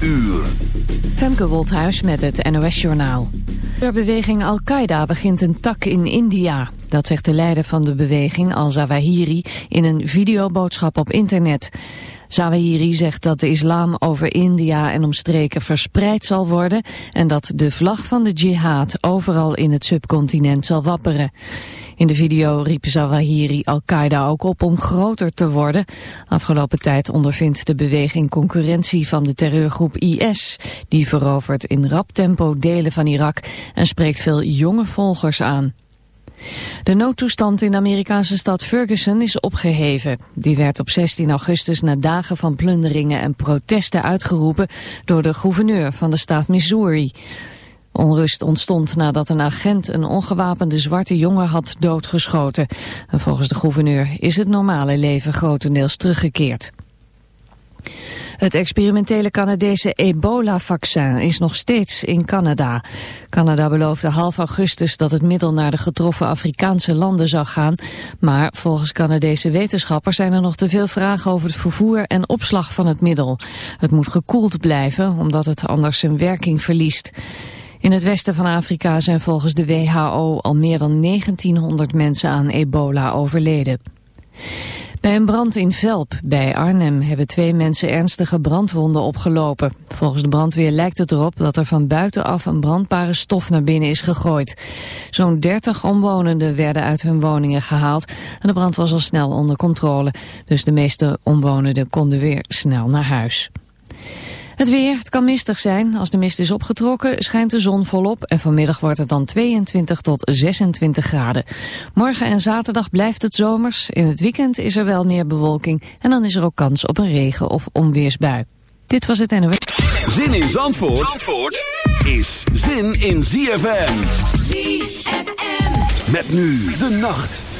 uur. Femke Wolthuis met het NOS-journaal. De beweging Al-Qaeda begint een tak in India. Dat zegt de leider van de beweging, Al-Zawahiri, in een videoboodschap op internet. Zawahiri zegt dat de islam over India en omstreken verspreid zal worden... en dat de vlag van de jihad overal in het subcontinent zal wapperen. In de video riep Zawahiri Al-Qaeda ook op om groter te worden. Afgelopen tijd ondervindt de beweging concurrentie van de terreurgroep IS. Die verovert in rap tempo delen van Irak en spreekt veel jonge volgers aan. De noodtoestand in de Amerikaanse stad Ferguson is opgeheven. Die werd op 16 augustus na dagen van plunderingen en protesten uitgeroepen door de gouverneur van de staat Missouri. Onrust ontstond nadat een agent een ongewapende zwarte jongen had doodgeschoten. En volgens de gouverneur is het normale leven grotendeels teruggekeerd. Het experimentele Canadese ebola-vaccin is nog steeds in Canada. Canada beloofde half augustus dat het middel naar de getroffen Afrikaanse landen zou gaan. Maar volgens Canadese wetenschappers zijn er nog te veel vragen over het vervoer en opslag van het middel. Het moet gekoeld blijven, omdat het anders zijn werking verliest. In het westen van Afrika zijn volgens de WHO al meer dan 1900 mensen aan ebola overleden. Bij een brand in Velp bij Arnhem hebben twee mensen ernstige brandwonden opgelopen. Volgens de brandweer lijkt het erop dat er van buitenaf een brandbare stof naar binnen is gegooid. Zo'n 30 omwonenden werden uit hun woningen gehaald en de brand was al snel onder controle. Dus de meeste omwonenden konden weer snel naar huis. Het weer, het kan mistig zijn. Als de mist is opgetrokken, schijnt de zon volop... en vanmiddag wordt het dan 22 tot 26 graden. Morgen en zaterdag blijft het zomers. In het weekend is er wel meer bewolking... en dan is er ook kans op een regen- of onweersbui. Dit was het NOS. Zin in Zandvoort, Zandvoort is zin in ZFM. ZFM. Met nu de nacht.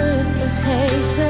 te vergeten.